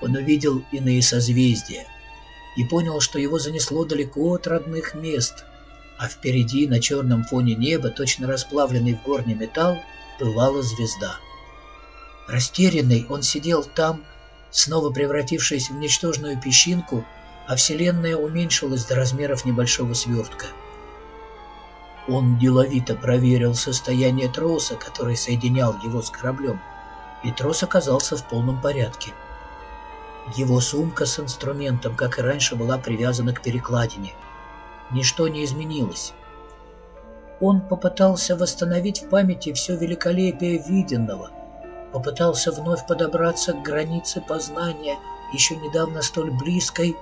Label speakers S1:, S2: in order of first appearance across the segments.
S1: Он увидел иные созвездия и понял, что его занесло далеко от родных мест, а впереди на черном фоне неба, точно расплавленный в горный металл, пылала звезда. Растерянный он сидел там, снова превратившись в ничтожную песчинку, а Вселенная уменьшилась до размеров небольшого свертка. Он деловито проверил состояние троса, который соединял его с кораблем, и трос оказался в полном порядке. Его сумка с инструментом, как и раньше, была привязана к перекладине. Ничто не изменилось. Он попытался восстановить в памяти все великолепие виденного, попытался вновь подобраться к границе познания, еще недавно столь близкой,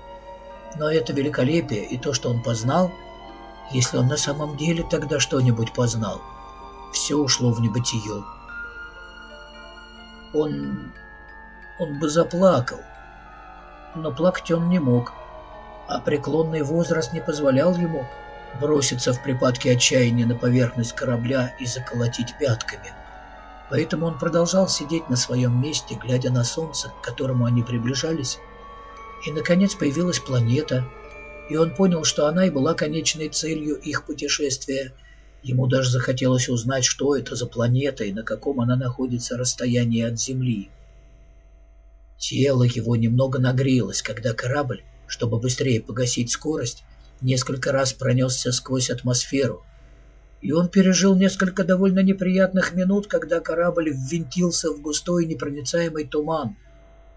S1: но это великолепие и то, что он познал, если он на самом деле тогда что-нибудь познал, все ушло в небытие. Он... он бы заплакал, но плакать он не мог, а преклонный возраст не позволял ему броситься в припадке отчаяния на поверхность корабля и заколотить пятками. Поэтому он продолжал сидеть на своем месте, глядя на солнце, к которому они приближались, и, наконец, появилась планета, и он понял, что она и была конечной целью их путешествия. Ему даже захотелось узнать, что это за планета и на каком она находится расстоянии от Земли. Тело его немного нагрелось, когда корабль, чтобы быстрее погасить скорость, несколько раз пронесся сквозь атмосферу. И он пережил несколько довольно неприятных минут, когда корабль ввинтился в густой непроницаемый туман,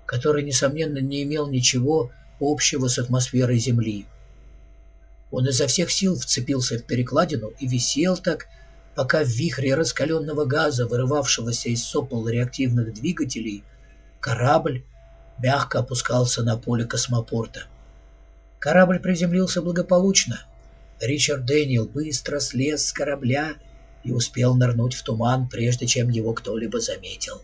S1: который, несомненно, не имел ничего общего с атмосферой Земли. Он изо всех сил вцепился в перекладину и висел так, пока в вихре раскаленного газа, вырывавшегося из сопол реактивных двигателей, корабль мягко опускался на поле космопорта. Корабль приземлился благополучно. Ричард Дэниел быстро слез с корабля и успел нырнуть в туман, прежде чем его кто-либо заметил.